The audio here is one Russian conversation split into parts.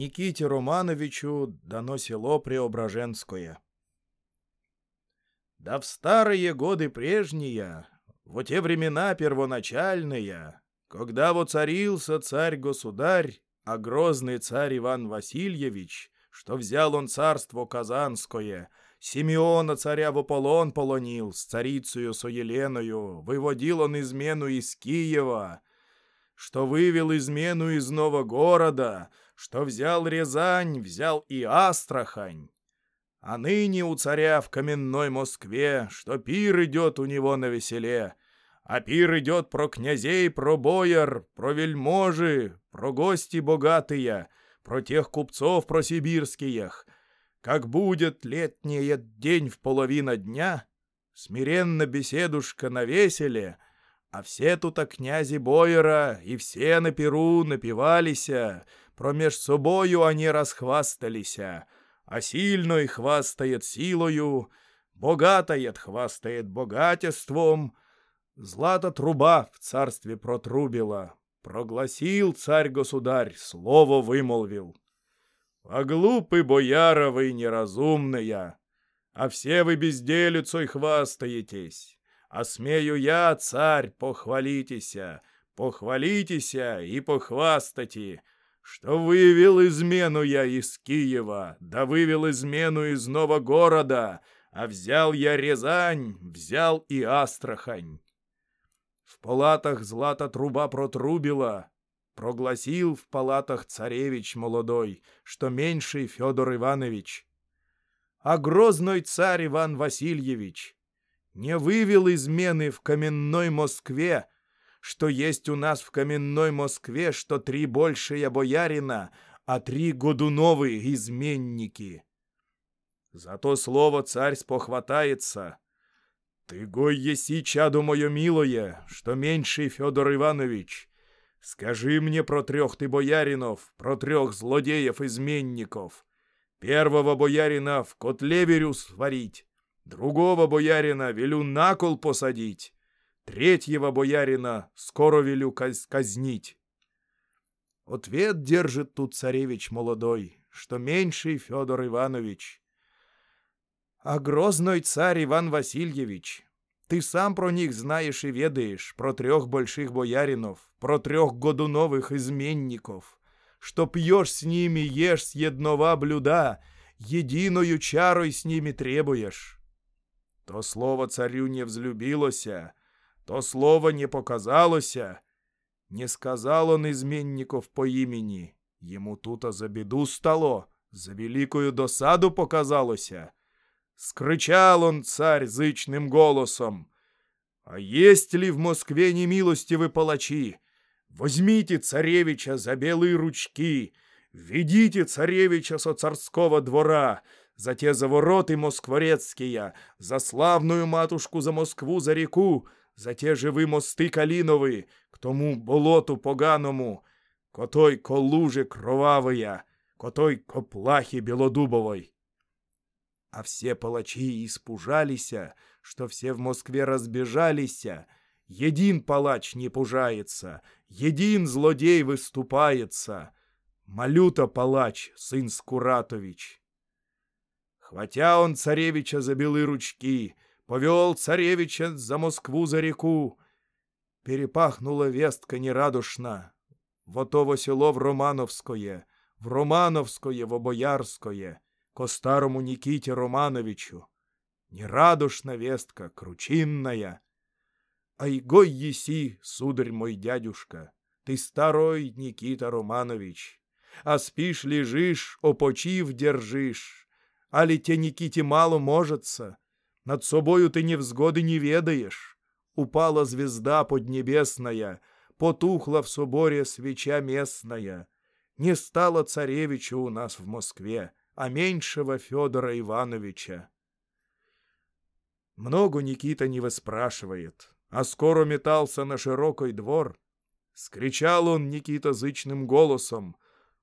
Никите Романовичу дано село Преображенское. Да в старые годы прежние, в те времена первоначальные, когда воцарился царь-государь, а грозный царь Иван Васильевич, что взял он царство Казанское, Симеона царя в Аполлон полонил, с царицею Соеленою, выводил он измену из Киева, что вывел измену из нового города, что взял Рязань, взял и Астрахань. А ныне у царя в каменной Москве, что пир идет у него на веселе, а пир идет про князей, про бояр, про вельможи, про гости богатые, про тех купцов про сибирских. Как будет летний день в половина дня, смиренно беседушка на веселе, а все тут о князе бояра, и все на перу напивалися, Промеж собою они расхвасталися, а сильной хвастает силою, богатает хвастает богатством. Злата труба в царстве протрубила, прогласил царь-государь, слово вымолвил. А глупы бояра вы неразумные, а все вы безделицей хвастаетесь. А смею я, царь, похвалитеся, похвалитеся и похвастати, что вывел измену я из Киева, да вывел измену из нового города, а взял я Рязань, взял и Астрахань. В палатах злата труба протрубила, прогласил в палатах царевич молодой, что меньший Федор Иванович. А грозной царь Иван Васильевич не вывел измены в каменной Москве, что есть у нас в каменной Москве, что три большие боярина, а три Годуновы изменники. Зато слово царь спохватается. Ты гой еси, чаду мое милое, что меньший Федор Иванович. Скажи мне про трех ты бояринов, про трех злодеев-изменников. Первого боярина в котле сварить, другого боярина велю на кол посадить, Третьего боярина скоро велю каз казнить. Ответ держит тут царевич молодой, что меньший Федор Иванович. А грозной царь Иван Васильевич, ты сам про них знаешь и ведаешь, про трех больших бояринов, про трех годуновых изменников, что пьешь с ними, ешь с едного блюда, единою чарой с ними требуешь. То слово царю не взлюбилося, то слово не показалося. Не сказал он изменников по імені. Йому тута за біду стало, за великою досаду показалося. Скричал он царь зычным голосом. «А есть ли в Москве немилостивы палачи? Возьмите царевича за белые ручки, ведите царевича со царского двора, за те завороты москворецкие, за славную матушку за Москву, за реку, за те живи мости калінови, к тому болоту поганому, котой колуже кровавая, котой коплахи белодубовой. А все палачи испужалися, что все в Москве разбежалися. Един палач не пужается, един злодей выступается. Малюта палач, сын Скуратович. Хватя он царевича за белые ручки, повел царевича за Москву за реку. Перепахнула вестка нерадушна. Вот ово село в Романовское, в Романовское, в Обоярское, ко старому Никите Романовичу. Нерадушна вестка, кручинная. Айгой еси, сударь мой дядюшка, ты старой Никита Романович. А спишь, лежишь, опочив держишь. Али те Никите мало можется, над собою ты невзгоды не ведаешь. Упала звезда поднебесная, потухла в соборе свеча местная. Не стало царевича у нас в Москве, а меньшего Федора Ивановича. Много Никита не выспрашивает, а скоро метался на широкой двор. Скричал он Никита зычным голосом,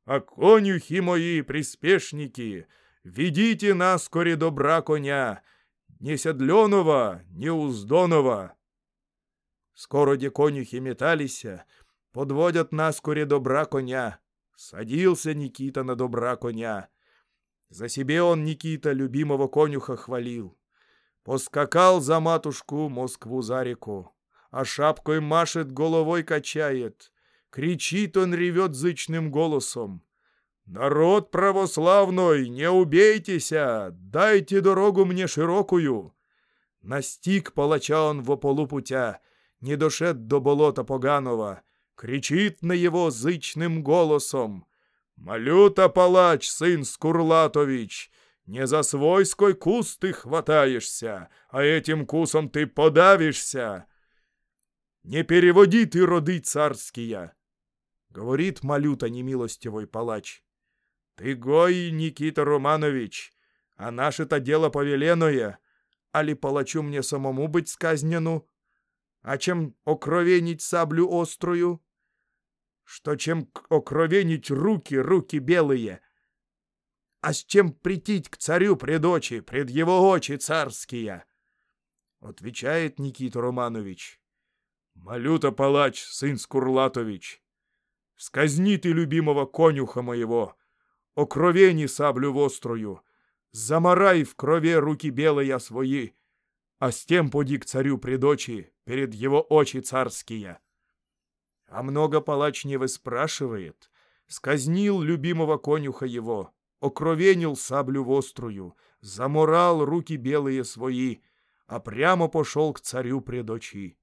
«А конюхи мои, приспешники, ведите нас, коре добра коня, ни седленого, ни уздонова. Скоро де конюхи металися, подводят нас кури добра коня. Садился Никита на добра коня. За себе он, Никита, любимого конюха хвалил. Поскакал за матушку Москву за реку, а шапкой машет, головой качает. Кричит он, ревет зычным голосом. «Народ православный, не убейтеся, дайте дорогу мне широкую!» Настиг палача он в полупутя, не дошед до болота поганого, кричит на его зычным голосом. «Малюта палач, сын Скурлатович, не за свойской куст ты хватаешься, а этим кусом ты подавишься!» «Не переводи ты роды царские!» — говорит Малюта немилостивой палач. «Ты гой, Никита Романович, а наше-то дело повеленное, али палачу мне самому быть сказнену? А чем окровенить саблю острую? Что чем окровенить руки, руки белые? А с чем притить к царю пред очи, пред его очи царские?» Отвечает Никита Романович. «Молю-то, палач, сын Скурлатович, сказни ты любимого конюха моего, окровени саблю вострую, замарай в крове руки белые свои, а с тем поди к царю пред очи, перед его очи царские. А много палач не выспрашивает, сказнил любимого конюха его, окровенил саблю вострую, заморал руки белые свои, а прямо пошел к царю пред очи.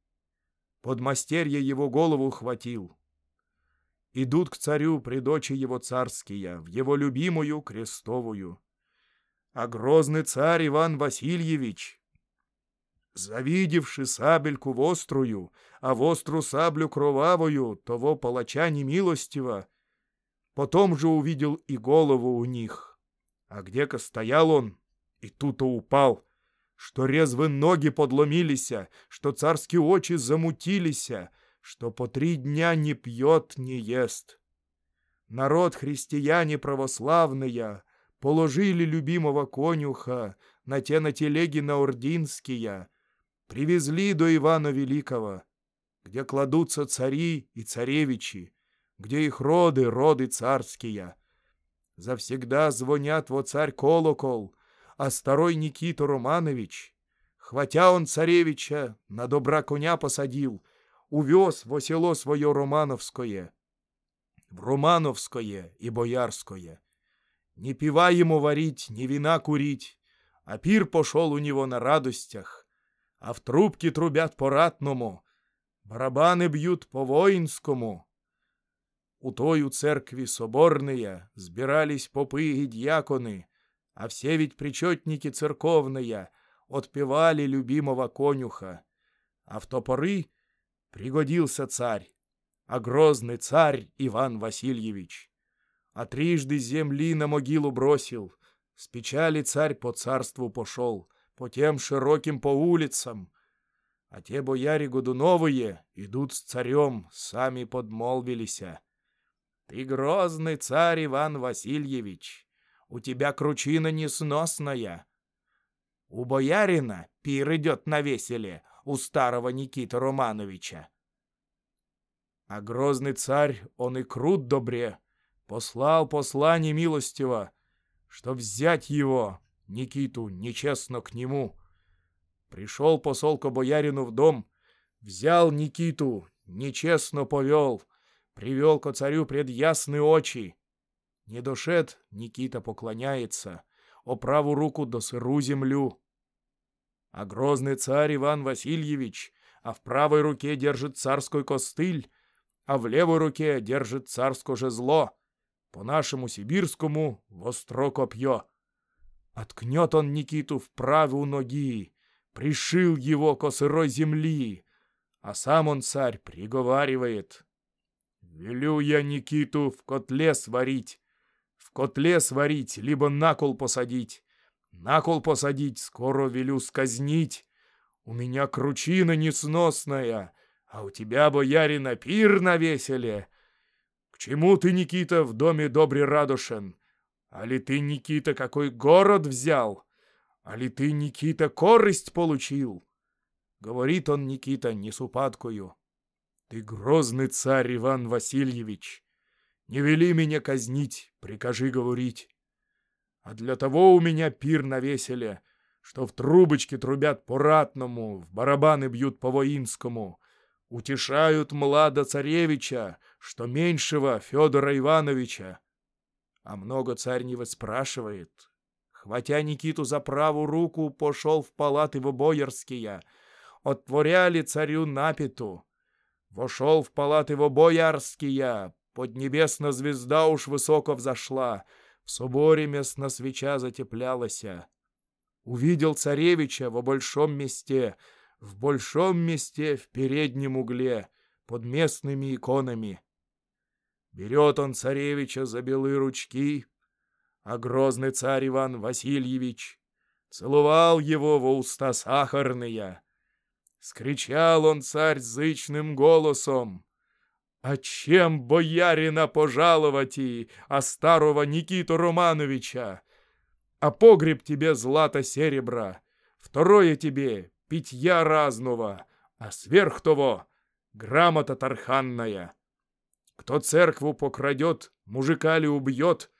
Подмастерье его голову хватил, идут к царю предочи его царские, в его любимую крестовую. А грозный царь Иван Васильевич, завидевши сабельку вострую, а востру саблю кровавую, того палача немилостиво, потом же увидел и голову у них. А где-ка стоял он, и тут-то упал, что резвы ноги подломилися, что царские очи замутилися, что по три дня не пьет, не ест. Народ христиане православные положили любимого конюха на те на телеги на Ординские, привезли до Ивана Великого, где кладутся цари и царевичи, где их роды, роды царские. Завсегда звонят во царь колокол, а старой Никита Романович, хватя он царевича, на добра коня посадил — увез во село свое Романовское, в Романовское и Боярское. Не пива ему варить, ни вина курить, а пир пошел у него на радостях, а в трубке трубят по-ратному, барабаны бьют по-воинскому. У той у церкви соборные сбирались попы и дьяконы, а все ведь причетники церковные отпевали любимого конюха, а в топоры Пригодился царь, а грозный царь Иван Васильевич. А трижды земли на могилу бросил, с печали царь по царству пошел, по тем широким по улицам. А те бояре Годуновые идут с царем, сами подмолвилися. Ты грозный царь Иван Васильевич, у тебя кручина несносная. У боярина пир идет на веселе, у старого Никиты Романовича. А грозный царь, он и крут добре, послал послание милостиво, чтоб взять его, Никиту, нечестно к нему. Пришел посол к боярину в дом, взял Никиту, нечестно повел, привел ко царю пред ясные очи. Не дошед, Никита поклоняется, о праву руку до сыру землю а грозный царь Иван Васильевич, а в правой руке держит царской костыль, а в левой руке держит царское жезло, по-нашему сибирскому востро копье. Откнет он Никиту вправо у ноги, пришил его ко сырой земли, а сам он, царь, приговаривает. «Велю я Никиту в котле сварить, в котле сварить, либо на кол посадить, на кол посадить, скоро велю сказнить. У меня кручина несносная, а у тебя, боярина, пир на веселе. К чему ты, Никита, в доме добре радушен? А ли ты, Никита, какой город взял? А ли ты, Никита, корысть получил? Говорит он, Никита, не с упадкою. Ты грозный царь Иван Васильевич. Не вели меня казнить, прикажи говорить. А для того у меня пир на веселе, что в трубочке трубят по-ратному, в барабаны бьют по-воинскому, утешают млада царевича, что меньшего Федора Ивановича. А много царь не выспрашивает. Хватя Никиту за правую руку, пошел в палаты в боярские, отворяли царю напиту. Вошел в палаты в боярские, поднебесна звезда уж высоко взошла, в соборе местно свеча затеплялася. Увидел царевича во большом месте, в большом месте в переднем угле, под местными иконами. Берет он царевича за белые ручки, а грозный царь Иван Васильевич целовал его во уста сахарные. Скричал он царь зычным голосом. «А чем боярина пожаловать и, а старого Никиту Романовича? А погреб тебе злато-серебра, второе тебе питья разного, а сверх того грамота тарханная. Кто церкву покрадет, мужика ли убьет,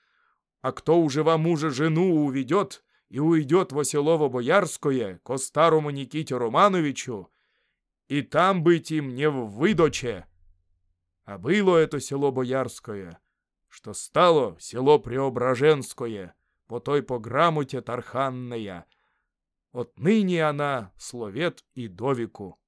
а кто уже во мужа жену уведет и уйдет во село Боярское ко старому Никите Романовичу, и там быть им не в выдоче. А было это село Боярское, что стало село Преображенское, по той по грамоте Тарханная. Отныне она словет и довику.